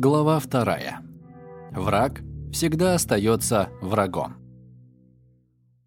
Глава вторая. Враг всегда остается врагом.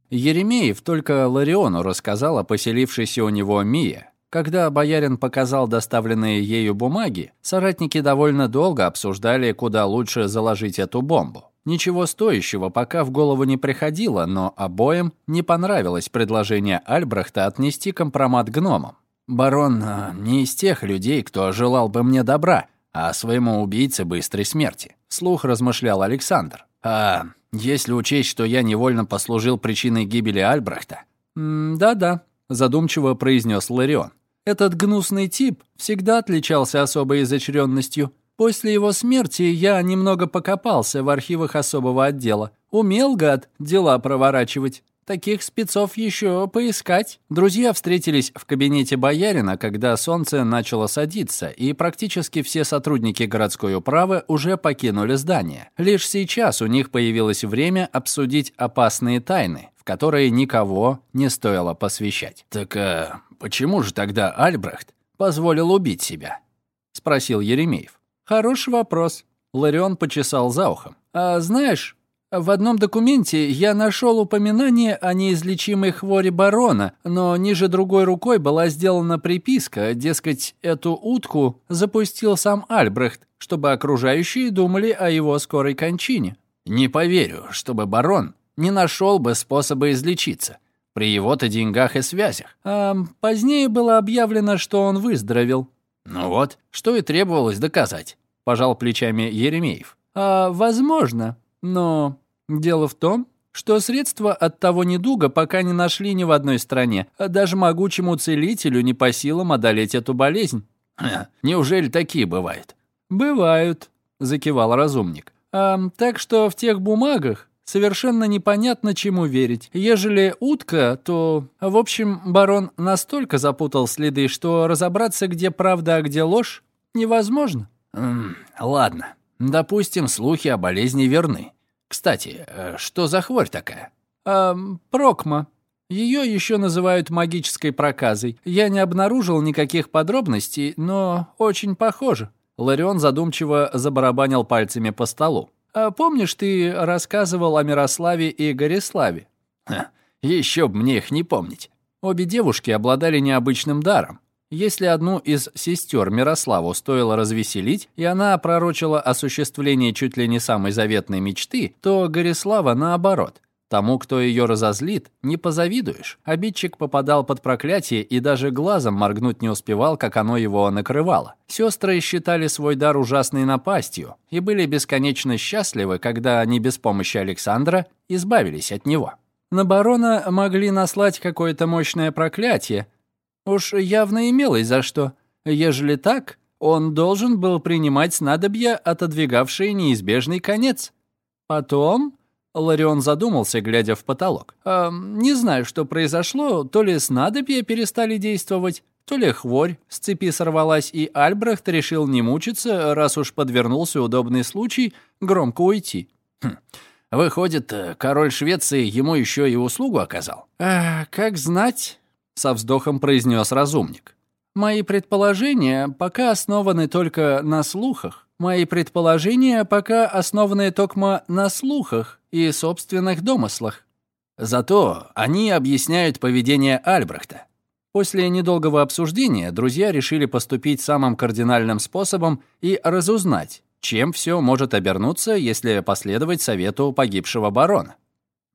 Еремеев только Лариону рассказал о поселившейся у него Мие. Когда боярин показал доставленные ею бумаги, соратники довольно долго обсуждали, куда лучше заложить эту бомбу. Ничего стоящего пока в голову не приходило, но обоим не понравилось предложение Альбрехта отнести компромат гномам. «Барон а, не из тех людей, кто желал бы мне добра», а своему убийце быстрой смерти. Слух размышлял Александр. А если учесть, что я невольно послужил причиной гибели Альбрехта? Да-да, задумчиво произнес Ларион. Этот гнусный тип всегда отличался особой изощренностью. После его смерти я немного покопался в архивах особого отдела. Умел, гад, дела проворачивать. Таких спецов еще поискать. Друзья встретились в кабинете боярина, когда солнце начало садиться, и практически все сотрудники городской управы уже покинули здание. Лишь сейчас у них появилось время обсудить опасные тайны, в которые никого не стоило посвящать. «Так а почему же тогда Альбрехт позволил убить себя?» — спросил Еремеев. «Хороший вопрос». Ларион почесал за ухом. «А знаешь, в одном документе я нашел упоминание о неизлечимой хвори барона, но ниже другой рукой была сделана приписка, дескать, эту утку запустил сам Альбрехт, чтобы окружающие думали о его скорой кончине. Не поверю, чтобы барон не нашел бы способа излечиться. При его-то деньгах и связях. А позднее было объявлено, что он выздоровел. Ну вот, что и требовалось доказать, пожал плечами Еремеев. А, возможно, но дело в том, что средства от того недуга пока не нашли ни в одной стране, а даже могучему целителю не по силам одолеть эту болезнь. неужели такие бывают? Бывают, закивал разумник. А, так что в тех бумагах совершенно непонятно, чему верить. Ежели утка, то... В общем, барон настолько запутал следы, что разобраться, где правда, а где ложь, невозможно. М ладно, допустим, слухи о болезни верны. Кстати, э, что за хворь такая? А, прокма. Ее еще называют магической проказой. Я не обнаружил никаких подробностей, но очень похоже. Ларион задумчиво забарабанил пальцами по столу. А помнишь, ты рассказывал о Мирославе и Гориславе? Ха, еще б мне их не помнить. Обе девушки обладали необычным даром. Если одну из сестер Мирославу стоило развеселить, и она пророчила осуществление чуть ли не самой заветной мечты, то Горислава наоборот. Тому, кто ее разозлит, не позавидуешь. Обидчик попадал под проклятие и даже глазом моргнуть не успевал, как оно его накрывало. Сестры считали свой дар ужасной напастью и были бесконечно счастливы, когда они без помощи Александра избавились от него. На барона могли наслать какое-то мощное проклятие, Уж явно имелось за что. Ежели так, он должен был принимать снадобья, отодвигавшие неизбежный конец. Потом... Ларион задумался, глядя в потолок. «Э, «Не знаю, что произошло, то ли снадобья перестали действовать, то ли хворь с цепи сорвалась, и Альбрехт решил не мучиться, раз уж подвернулся удобный случай громко уйти». Хм. Выходит, король Швеции ему еще и услугу оказал? «А, как знать», со вздохом произнес разумник. Мои предположения пока основаны только на слухах. Мои предположения пока основаны только на слухах и собственных домыслах. Зато они объясняют поведение Альбрехта. После недолгого обсуждения друзья решили поступить самым кардинальным способом и разузнать, чем все может обернуться, если последовать совету погибшего барона.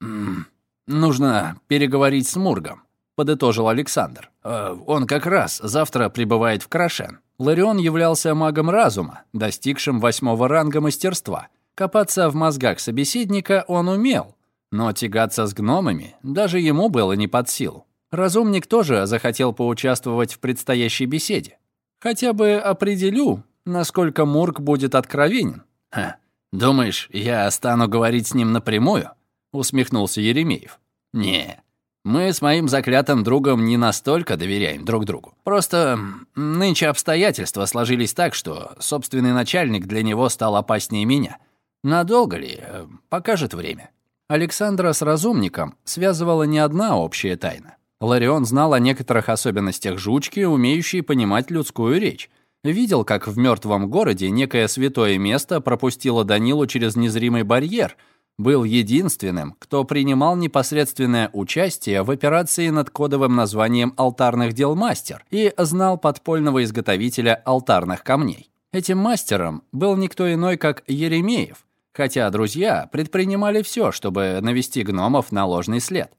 «М -м, «Нужно переговорить с Мургом», подытожил Александр. «Э, «Он как раз завтра прибывает в Крашен». Ларион являлся магом разума, достигшим восьмого ранга мастерства. Копаться в мозгах собеседника он умел, но тягаться с гномами даже ему было не под силу. Разумник тоже захотел поучаствовать в предстоящей беседе. Хотя бы определю, насколько Мурк будет откровенен. «Ха, думаешь, я стану говорить с ним напрямую?» — усмехнулся Еремеев. «Не, мы с моим заклятым другом не настолько доверяем друг другу. Просто нынче обстоятельства сложились так, что собственный начальник для него стал опаснее меня. Надолго ли? Э, покажет время. Александра с разумником связывала не одна общая тайна. Ларион знал о некоторых особенностях жучки, умеющей понимать людскую речь. Видел, как в мертвом городе некое святое место пропустило Данилу через незримый барьер, был единственным, кто принимал непосредственное участие в операции над кодовым названием «Алтарных дел мастер» и знал подпольного изготовителя алтарных камней. Этим мастером был никто иной, как Еремеев, хотя друзья предпринимали все, чтобы навести гномов на ложный след.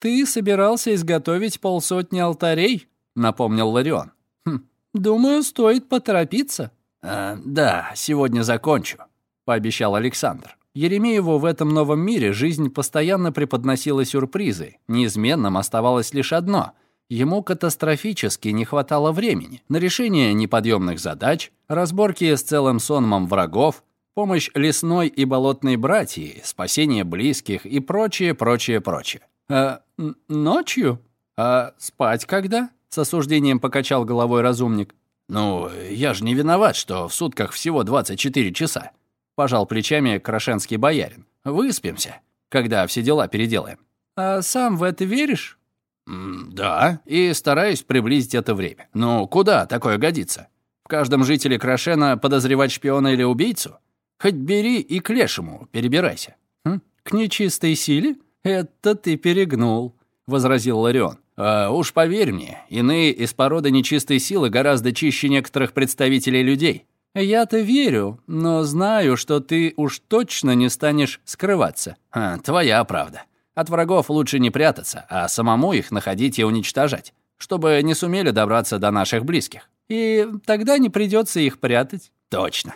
«Ты собирался изготовить полсотни алтарей?» — напомнил Ларион. «Хм, думаю, стоит поторопиться». «Э, «Да, сегодня закончу», — пообещал Александр. Еремееву в этом новом мире жизнь постоянно преподносила сюрпризы. Неизменным оставалось лишь одно — Ему катастрофически не хватало времени на решение неподъемных задач, разборки с целым сонмом врагов, помощь лесной и болотной братьи, спасение близких и прочее, прочее, прочее. «А ночью? А спать когда?» — с осуждением покачал головой разумник. «Ну, я же не виноват, что в сутках всего 24 часа», — пожал плечами крашенский боярин. «Выспимся, когда все дела переделаем». «А сам в это веришь?» «Да, и стараюсь приблизить это время. Но куда такое годится? В каждом жителе Крашена подозревать шпиона или убийцу? Хоть бери и к лешему перебирайся». Хм, «К нечистой силе? Это ты перегнул», — возразил Ларион. А уж поверь мне, иные из породы нечистой силы гораздо чище некоторых представителей людей. Я-то верю, но знаю, что ты уж точно не станешь скрываться. А, твоя правда. От врагов лучше не прятаться, а самому их находить и уничтожать, чтобы не сумели добраться до наших близких. И тогда не придется их прятать. Точно.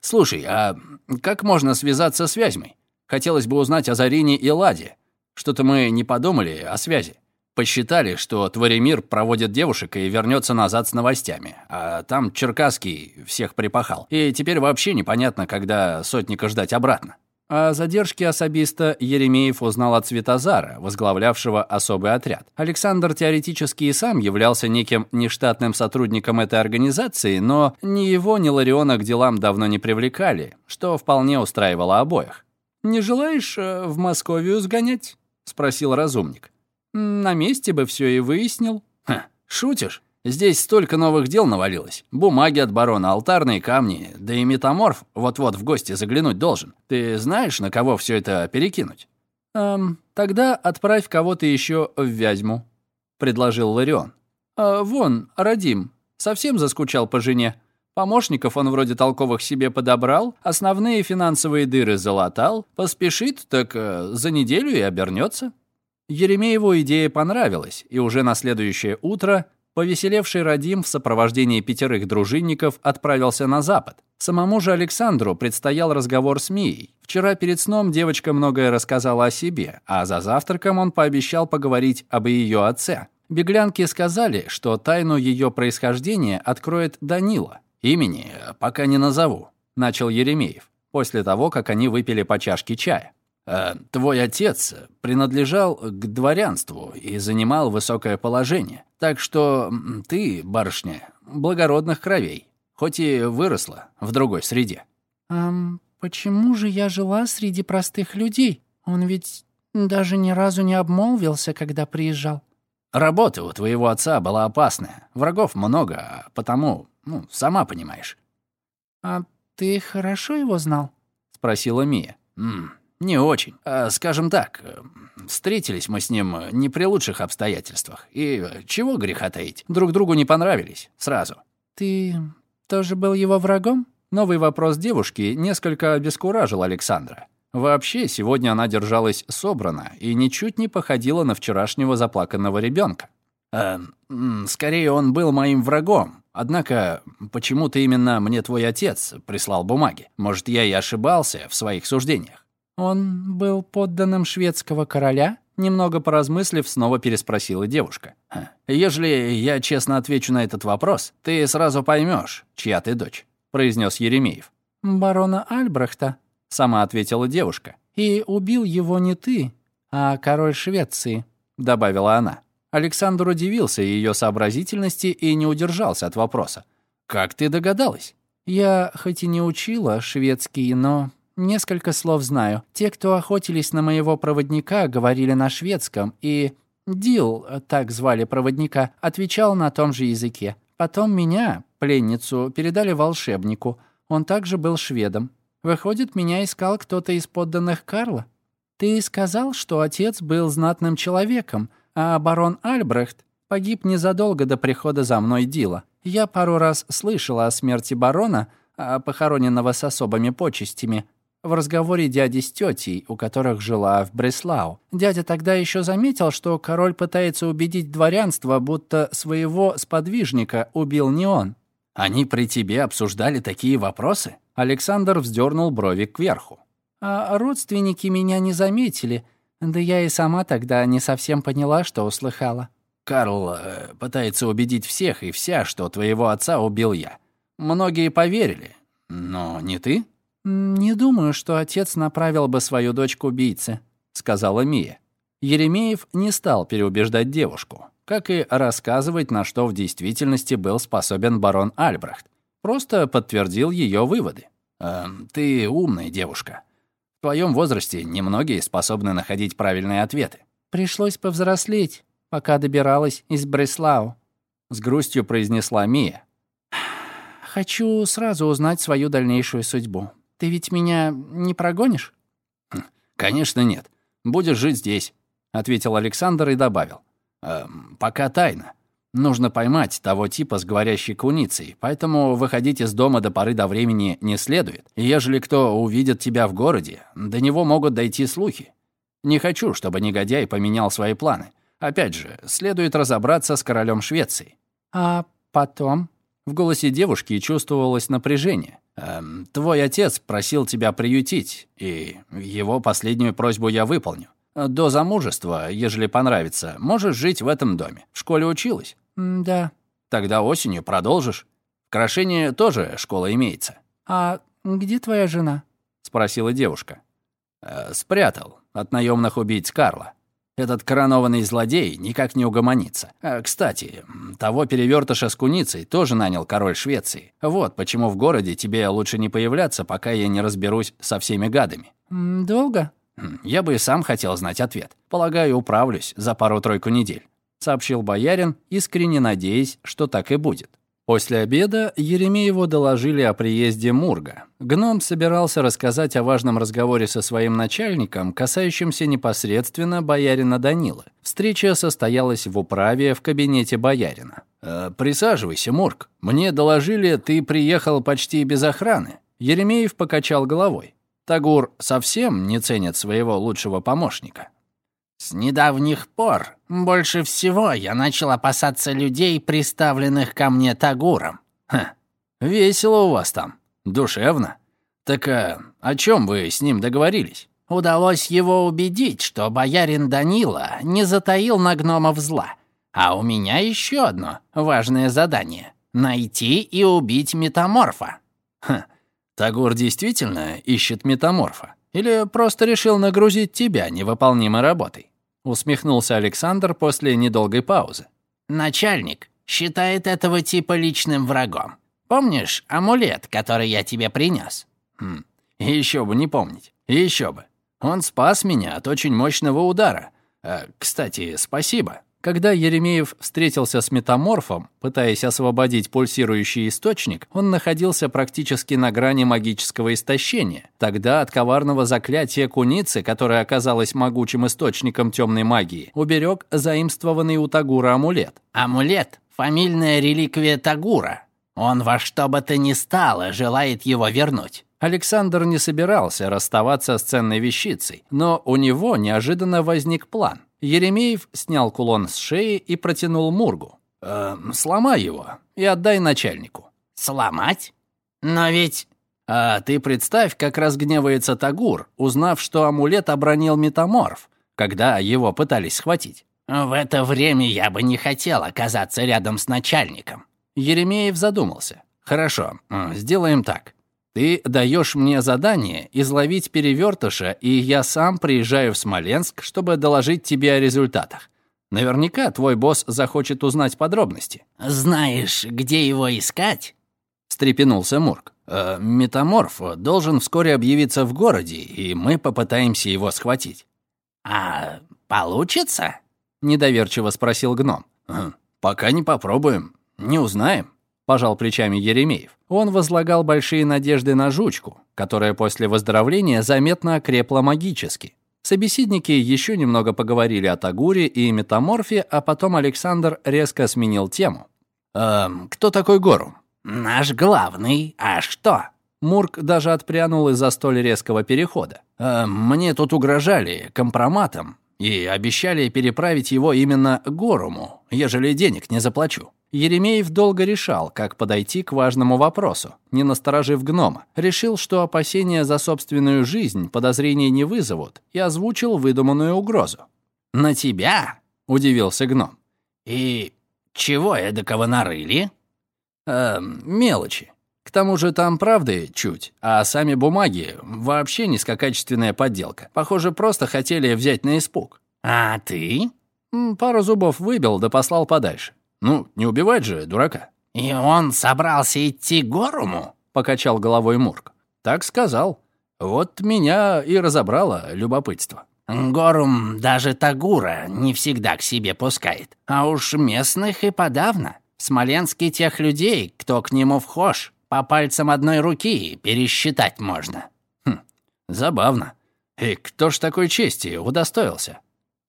Слушай, а как можно связаться с Вязьмой? Хотелось бы узнать о Зарине и Ладе. Что-то мы не подумали о связи. Посчитали, что Творимир проводит девушек и вернется назад с новостями. А там Черкасский всех припахал. И теперь вообще непонятно, когда сотника ждать обратно. О задержке особиста Еремеев узнал от Светозара, возглавлявшего особый отряд. Александр теоретически и сам являлся неким нештатным сотрудником этой организации, но ни его, ни Лариона к делам давно не привлекали, что вполне устраивало обоих. «Не желаешь э, в Московию сгонять?» — спросил разумник. «На месте бы все и выяснил». «Ха, шутишь? Здесь столько новых дел навалилось. Бумаги от барона, алтарные камни, да и метаморф вот-вот в гости заглянуть должен. Ты знаешь, на кого все это перекинуть?» «Эм, тогда отправь кого-то еще в Вязьму», — предложил Ларион. «А, «Вон, Радим, совсем заскучал по жене. Помощников он вроде толковых себе подобрал, основные финансовые дыры залатал, поспешит, так э, за неделю и обернется». Еремееву идея понравилась, и уже на следующее утро Повеселевший Радим в сопровождении пятерых дружинников отправился на запад. Самому же Александру предстоял разговор с Мией. Вчера перед сном девочка многое рассказала о себе, а за завтраком он пообещал поговорить об ее отце. Беглянки сказали, что тайну ее происхождения откроет Данила. «Имени пока не назову», — начал Еремеев, после того, как они выпили по чашке чая. Э, твой отец принадлежал к дворянству и занимал высокое положение. Так что ты, барышня, благородных кровей, хоть и выросла в другой среде». «А почему же я жила среди простых людей? Он ведь даже ни разу не обмолвился, когда приезжал». «Работа у твоего отца была опасная. Врагов много, а потому, ну, сама понимаешь». «А ты хорошо его знал?» — спросила Мия. «М не очень. А, скажем так, э, встретились мы с ним не при лучших обстоятельствах. И э, чего греха таить, друг другу не понравились сразу. Ты тоже был его врагом? Новый вопрос девушки несколько обескуражил Александра. Вообще, сегодня она держалась собрана и ничуть не походила на вчерашнего заплаканного ребенка. Э, скорее, он был моим врагом. Однако, почему-то именно мне твой отец прислал бумаги. Может, я и ошибался в своих суждениях. «Он был подданным шведского короля?» Немного поразмыслив, снова переспросила девушка. «Ежели я честно отвечу на этот вопрос, ты сразу поймешь, чья ты дочь», — произнес Еремеев. «Барона Альбрехта», — сама ответила девушка. «И убил его не ты, а король Швеции», — добавила она. Александр удивился ее сообразительности и не удержался от вопроса. «Как ты догадалась?» «Я хоть и не учила шведский, но Несколько слов знаю. Те, кто охотились на моего проводника, говорили на шведском, и Дил, так звали проводника, отвечал на том же языке. Потом меня пленницу, передали волшебнику. Он также был шведом. Выходит, меня искал кто-то из подданных Карла? Ты сказал, что отец был знатным человеком, а барон Альбрехт погиб незадолго до прихода за мной Дила. Я пару раз слышала о смерти барона, а похороненного с особыми почестями, в разговоре дяди с тетей, у которых жила в Бреслау. Дядя тогда еще заметил, что король пытается убедить дворянство, будто своего сподвижника убил не он. «Они при тебе обсуждали такие вопросы?» Александр вздернул брови кверху. А родственники меня не заметили, да я и сама тогда не совсем поняла, что услыхала. Карл э, пытается убедить всех и вся, что твоего отца убил я. Многие поверили, но не ты? «Не думаю, что отец направил бы свою дочь к убийце», — сказала Мия. Еремеев не стал переубеждать девушку, как и рассказывать, на что в действительности был способен барон Альбрехт. Просто подтвердил ее выводы. «Э, «Ты умная девушка. В твоем возрасте немногие способны находить правильные ответы». «Пришлось повзрослеть, пока добиралась из Бреслау», — с грустью произнесла Мия. «Хочу сразу узнать свою дальнейшую судьбу. Ты ведь меня не прогонишь?» хм, «Конечно нет. Будешь жить здесь», — ответил Александр и добавил. «Э, «Пока тайна. Нужно поймать того типа с говорящей куницей, поэтому выходить из дома до поры до времени не следует. Ежели кто увидит тебя в городе, до него могут дойти слухи. Не хочу, чтобы негодяй поменял свои планы. Опять же, следует разобраться с королем Швеции». «А потом?» В голосе девушки чувствовалось напряжение. Эм, твой отец просил тебя приютить, и его последнюю просьбу я выполню. До замужества, ежели понравится, можешь жить в этом доме. В школе училась? Да. Тогда осенью продолжишь. В Крашении тоже школа имеется. А где твоя жена? Спросила девушка. Э, спрятал от наемных убийц Карла. Этот коронованный злодей никак не угомонится. А, кстати, того перевертыша с куницей тоже нанял король Швеции. Вот почему в городе тебе лучше не появляться, пока я не разберусь со всеми гадами». «Долго?» хм, «Я бы и сам хотел знать ответ. Полагаю, управлюсь за пару-тройку недель», — сообщил боярин, искренне надеясь, что так и будет. После обеда Еремееву доложили о приезде Мурга. Гном собирался рассказать о важном разговоре со своим начальником, касающемся непосредственно боярина Данила. Встреча состоялась в управе в кабинете боярина. «Э, «Присаживайся, Мург. Мне доложили, ты приехал почти без охраны». Еремеев покачал головой. «Тагур совсем не ценит своего лучшего помощника». С недавних пор больше всего я начал опасаться людей, приставленных ко мне Тагуром. Ха, весело у вас там, душевно. Так а, о чем вы с ним договорились? Удалось его убедить, что боярин Данила не затаил на гномов зла. А у меня еще одно важное задание — найти и убить метаморфа. Ха, Тагур действительно ищет метаморфа? Или просто решил нагрузить тебя невыполнимой работой?» Усмехнулся Александр после недолгой паузы. «Начальник считает этого типа личным врагом. Помнишь амулет, который я тебе принес? Хм, еще бы не помнить. Еще бы. Он спас меня от очень мощного удара. Э, кстати, спасибо. Когда Еремеев встретился с метаморфом, пытаясь освободить пульсирующий источник, он находился практически на грани магического истощения. Тогда от коварного заклятия куницы, которое оказалось могучим источником темной магии, уберег заимствованный у Тагура амулет. «Амулет — фамильная реликвия Тагура. Он во что бы то ни стало желает его вернуть». Александр не собирался расставаться с ценной вещицей, но у него неожиданно возник план. Еремеев снял кулон с шеи и протянул Мургу. «Э, «Сломай его и отдай начальнику». «Сломать? Но ведь...» «А ты представь, как разгневается Тагур, узнав, что амулет обронил метаморф, когда его пытались схватить». «В это время я бы не хотел оказаться рядом с начальником». Еремеев задумался. «Хорошо, сделаем так. Ты даешь мне задание изловить перевертыша, и я сам приезжаю в Смоленск, чтобы доложить тебе о результатах. Наверняка твой босс захочет узнать подробности». «Знаешь, где его искать?» — встрепенулся Мурк. «Э, «Метаморф должен вскоре объявиться в городе, и мы попытаемся его схватить». «А получится?» — недоверчиво спросил гном. «Пока не попробуем, не узнаем». Пожал плечами Еремеев. Он возлагал большие надежды на жучку, которая после выздоровления заметно окрепла магически. Собеседники еще немного поговорили о Тагуре и метаморфе, а потом Александр резко сменил тему. «Эм, кто такой Гору?» «Наш главный. А что?» Мурк даже отпрянул из-за столь резкого перехода. «Эм, «Мне тут угрожали компроматом и обещали переправить его именно Горуму, ежели денег не заплачу. Еремеев долго решал, как подойти к важному вопросу, не насторожив гнома. Решил, что опасения за собственную жизнь подозрений не вызовут, и озвучил выдуманную угрозу. «На тебя?» — удивился гном. «И чего эдакого нарыли?» «Эм, мелочи. К тому же там правды чуть, а сами бумаги вообще низкокачественная подделка. Похоже, просто хотели взять на испуг». «А ты?» Пару зубов выбил да послал подальше. Ну, не убивать же дурака. И он собрался идти к Горуму? Покачал головой Мурк. Так сказал. Вот меня и разобрало любопытство. Горум даже Тагура не всегда к себе пускает. А уж местных и подавно. В Смоленске тех людей, кто к нему вхож, по пальцам одной руки пересчитать можно. Хм, забавно. И кто ж такой чести удостоился?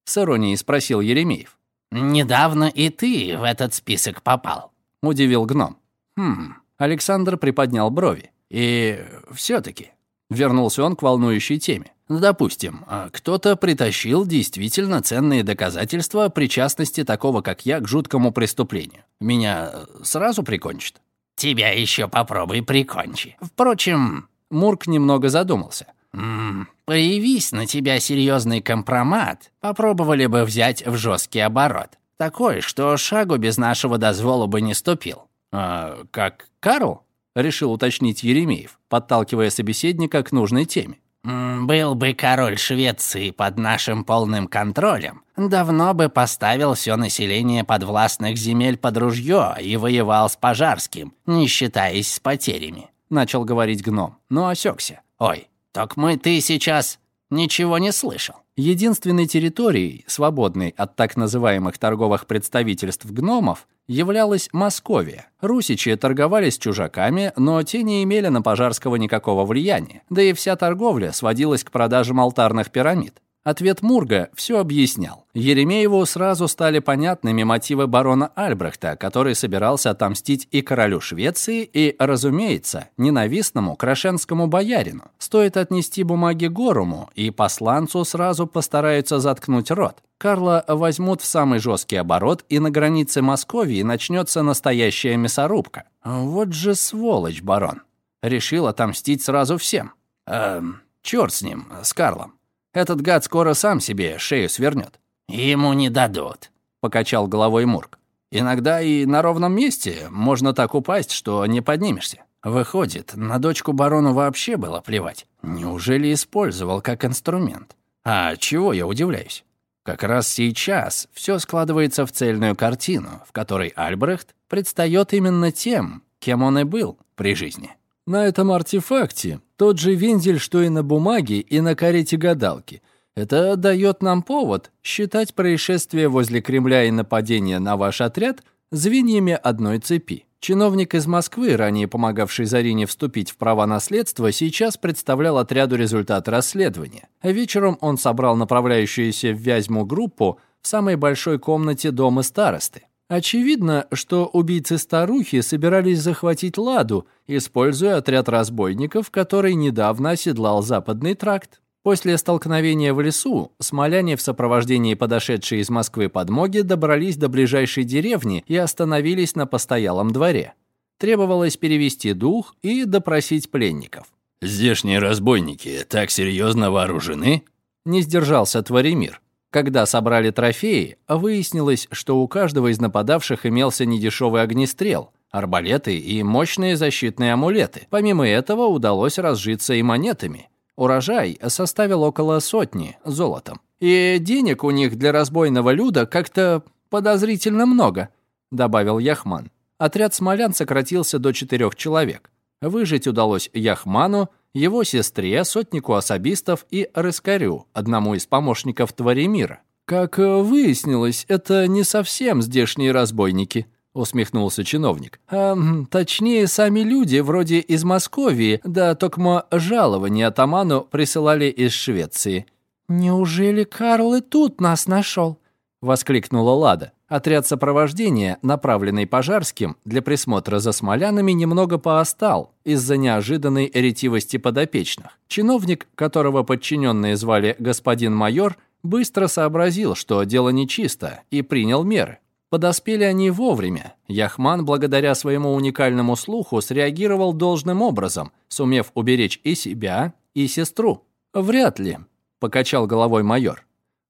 С иронией спросил Еремеев. «Недавно и ты в этот список попал», — удивил гном. «Хм...» Александр приподнял брови. «И все-таки...» Вернулся он к волнующей теме. «Допустим, а кто-то притащил действительно ценные доказательства причастности такого, как я, к жуткому преступлению. Меня сразу прикончат?» «Тебя еще попробуй прикончи. Впрочем...» Мурк немного задумался. «М Появись на тебя серьезный компромат, попробовали бы взять в жесткий оборот. Такой, что шагу без нашего дозвола бы не ступил. А как Карл? Решил уточнить Еремеев, подталкивая собеседника к нужной теме. «Был бы король Швеции под нашим полным контролем, давно бы поставил все население подвластных земель под ружье и воевал с Пожарским, не считаясь с потерями», — начал говорить гном, но осекся. «Ой, «Так мы ты сейчас ничего не слышал». Единственной территорией, свободной от так называемых торговых представительств гномов, являлась Московия. Русичи торговали с чужаками, но те не имели на Пожарского никакого влияния, да и вся торговля сводилась к продажам алтарных пирамид. Ответ Мурга все объяснял. Еремееву сразу стали понятными мотивы барона Альбрехта, который собирался отомстить и королю Швеции, и, разумеется, ненавистному крашенскому боярину. Стоит отнести бумаги Горуму, и посланцу сразу постараются заткнуть рот. Карла возьмут в самый жесткий оборот, и на границе Московии начнется настоящая мясорубка. Вот же сволочь, барон. Решил отомстить сразу всем. Эм, черт с ним, с Карлом. Этот гад скоро сам себе шею свернет. Ему не дадут, покачал головой Мурк. Иногда и на ровном месте можно так упасть, что не поднимешься. Выходит, на дочку барону вообще было плевать. Неужели использовал как инструмент? А чего я удивляюсь? Как раз сейчас все складывается в цельную картину, в которой Альбрехт предстает именно тем, кем он и был при жизни. На этом артефакте тот же вензель, что и на бумаге, и на карете гадалки. Это дает нам повод считать происшествие возле Кремля и нападение на ваш отряд звеньями одной цепи. Чиновник из Москвы, ранее помогавший Зарине вступить в права наследства, сейчас представлял отряду результат расследования. Вечером он собрал направляющуюся в Вязьму группу в самой большой комнате дома старосты. Очевидно, что убийцы старухи собирались захватить Ладу, используя отряд разбойников, который недавно оседлал западный тракт. После столкновения в лесу смоляне в сопровождении подошедшей из Москвы подмоги добрались до ближайшей деревни и остановились на постоялом дворе. Требовалось перевести дух и допросить пленников. «Здешние разбойники так серьезно вооружены?» Не сдержался Творимир. Когда собрали трофеи, выяснилось, что у каждого из нападавших имелся недешевый огнестрел, арбалеты и мощные защитные амулеты. Помимо этого удалось разжиться и монетами. Урожай составил около сотни золотом. И денег у них для разбойного люда как-то подозрительно много, добавил Яхман. Отряд смолян сократился до четырех человек. Выжить удалось Яхману, его сестре, сотнику особистов и Рыскарю, одному из помощников Творимира. «Как выяснилось, это не совсем здешние разбойники», — усмехнулся чиновник. «Эм, точнее, сами люди, вроде из Московии, да токмо жалование атаману присылали из Швеции». «Неужели Карл и тут нас нашел?» — воскликнула Лада. Отряд сопровождения, направленный Пожарским для присмотра за смолянами, немного поостал из-за неожиданной ретивости подопечных. Чиновник, которого подчиненные звали господин майор, быстро сообразил, что дело нечисто, и принял меры. Подоспели они вовремя. Яхман, благодаря своему уникальному слуху, среагировал должным образом, сумев уберечь и себя, и сестру. «Вряд ли», — покачал головой майор.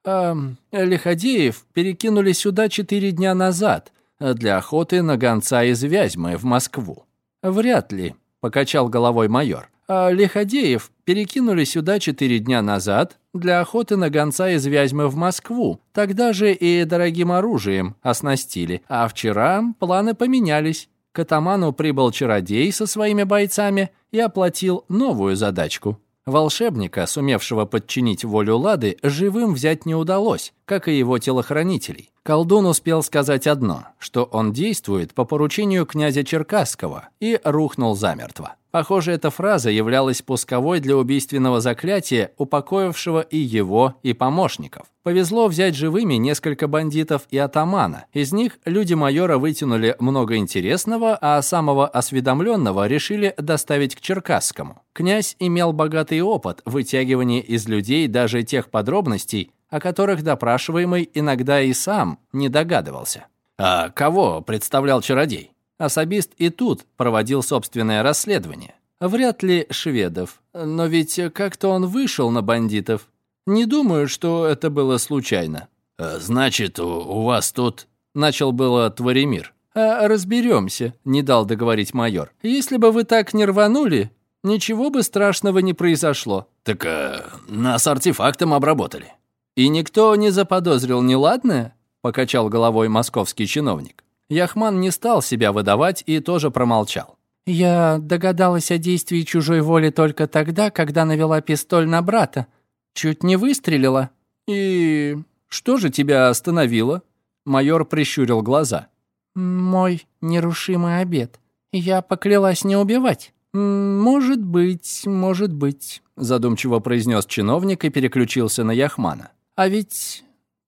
«А Лиходеев перекинули сюда четыре дня назад для охоты на гонца из Вязьмы в Москву». «Вряд ли», — покачал головой майор а Лиходеев перекинули сюда четыре дня назад для охоты на гонца из Вязьмы в Москву. Тогда же и дорогим оружием оснастили. А вчера планы поменялись. К атаману прибыл чародей со своими бойцами и оплатил новую задачку. Волшебника, сумевшего подчинить волю Лады, живым взять не удалось, как и его телохранителей. Колдун успел сказать одно, что он действует по поручению князя Черкасского, и рухнул замертво. Похоже, эта фраза являлась пусковой для убийственного заклятия, упокоившего и его, и помощников. Повезло взять живыми несколько бандитов и атамана. Из них люди майора вытянули много интересного, а самого осведомленного решили доставить к Черкасскому. Князь имел богатый опыт вытягивания из людей даже тех подробностей, о которых допрашиваемый иногда и сам не догадывался. А кого представлял чародей? Особист и тут проводил собственное расследование. Вряд ли шведов, но ведь как-то он вышел на бандитов. Не думаю, что это было случайно. «А «Значит, у, вас тут...» — начал было Творимир. «А разберемся», — не дал договорить майор. «Если бы вы так не рванули, ничего бы страшного не произошло». «Так а, нас артефактом обработали». «И никто не заподозрил неладное?» — покачал головой московский чиновник. Яхман не стал себя выдавать и тоже промолчал. «Я догадалась о действии чужой воли только тогда, когда навела пистоль на брата. Чуть не выстрелила». «И что же тебя остановило?» Майор прищурил глаза. «Мой нерушимый обед. Я поклялась не убивать». «Может быть, может быть», задумчиво произнес чиновник и переключился на Яхмана. А ведь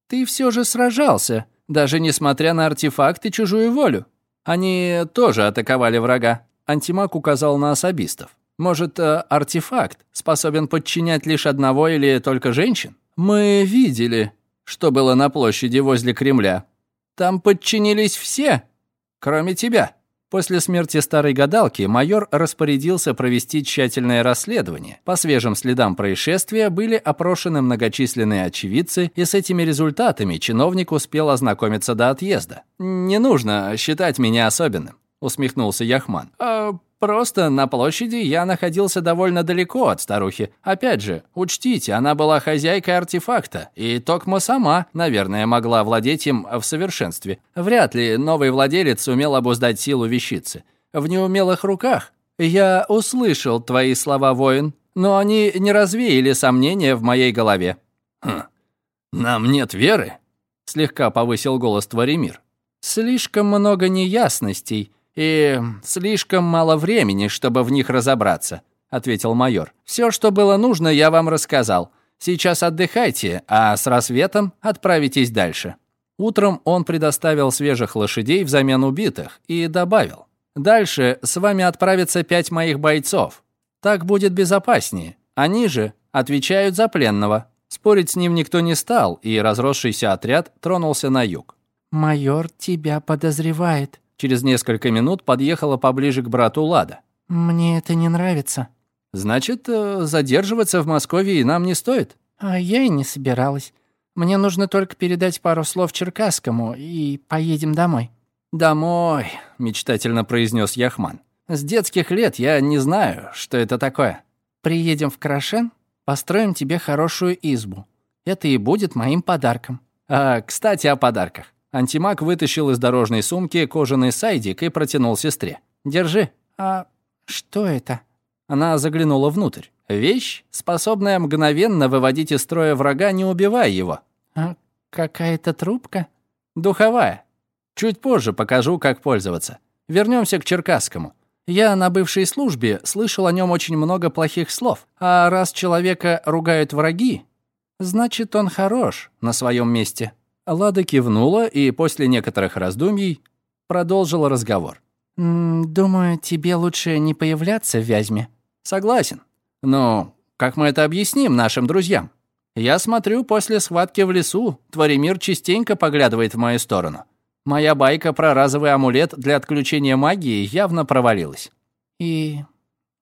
ты все же сражался, даже несмотря на артефакт и чужую волю. Они тоже атаковали врага. Антимаг указал на особистов. Может, э, артефакт способен подчинять лишь одного или только женщин? Мы видели, что было на площади возле Кремля. Там подчинились все, кроме тебя. После смерти старой гадалки майор распорядился провести тщательное расследование. По свежим следам происшествия были опрошены многочисленные очевидцы, и с этими результатами чиновник успел ознакомиться до отъезда. «Не нужно считать меня особенным», — усмехнулся Яхман. «А Просто на площади я находился довольно далеко от старухи. Опять же, учтите, она была хозяйкой артефакта, и Токма сама, наверное, могла владеть им в совершенстве. Вряд ли новый владелец умел обуздать силу вещицы. В неумелых руках. Я услышал твои слова, воин, но они не развеяли сомнения в моей голове. Хм. Нам нет веры? Слегка повысил голос Творимир. Слишком много неясностей «И слишком мало времени, чтобы в них разобраться», — ответил майор. «Все, что было нужно, я вам рассказал. Сейчас отдыхайте, а с рассветом отправитесь дальше». Утром он предоставил свежих лошадей взамен убитых и добавил. «Дальше с вами отправятся пять моих бойцов. Так будет безопаснее. Они же отвечают за пленного». Спорить с ним никто не стал, и разросшийся отряд тронулся на юг. «Майор тебя подозревает», Через несколько минут подъехала поближе к брату Лада. «Мне это не нравится». «Значит, э, задерживаться в Москве и нам не стоит?» «А я и не собиралась. Мне нужно только передать пару слов Черкасскому, и поедем домой». «Домой», — мечтательно произнес Яхман. «С детских лет я не знаю, что это такое». «Приедем в Крашен, построим тебе хорошую избу. Это и будет моим подарком». «А, кстати, о подарках. Антимаг вытащил из дорожной сумки кожаный сайдик и протянул сестре. «Держи». «А что это?» Она заглянула внутрь. «Вещь, способная мгновенно выводить из строя врага, не убивая его». «А какая-то трубка?» «Духовая». Чуть позже покажу, как пользоваться. Вернемся к Черкасскому. Я на бывшей службе слышал о нем очень много плохих слов. А раз человека ругают враги, значит, он хорош на своем месте». Лада кивнула и после некоторых раздумий продолжила разговор. «Думаю, тебе лучше не появляться в Вязьме». «Согласен. Но как мы это объясним нашим друзьям? Я смотрю, после схватки в лесу Творимир частенько поглядывает в мою сторону. Моя байка про разовый амулет для отключения магии явно провалилась». «И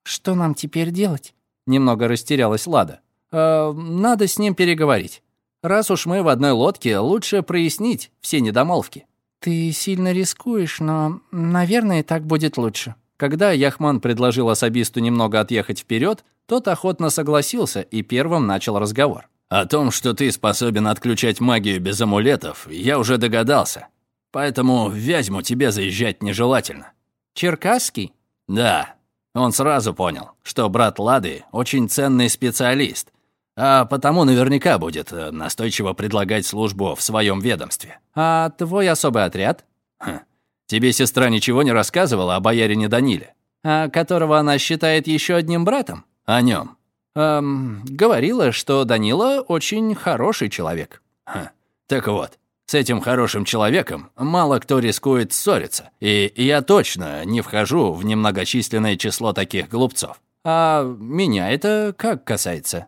что нам теперь делать?» Немного растерялась Лада. «Э, «Надо с ним переговорить. Раз уж мы в одной лодке, лучше прояснить все недомолвки». «Ты сильно рискуешь, но, наверное, так будет лучше». Когда Яхман предложил особисту немного отъехать вперед, тот охотно согласился и первым начал разговор. «О том, что ты способен отключать магию без амулетов, я уже догадался. Поэтому в Вязьму тебе заезжать нежелательно». «Черкасский?» «Да». Он сразу понял, что брат Лады очень ценный специалист, а потому наверняка будет э, настойчиво предлагать службу в своем ведомстве. А твой особый отряд? Хм. Тебе сестра ничего не рассказывала о боярине Даниле? А которого она считает еще одним братом? О нем. Эм, говорила, что Данила очень хороший человек. Хм. Так вот, с этим хорошим человеком мало кто рискует ссориться, и я точно не вхожу в немногочисленное число таких глупцов. А меня это как касается?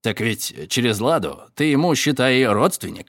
Так ведь через Ладу ты ему, считай, родственник.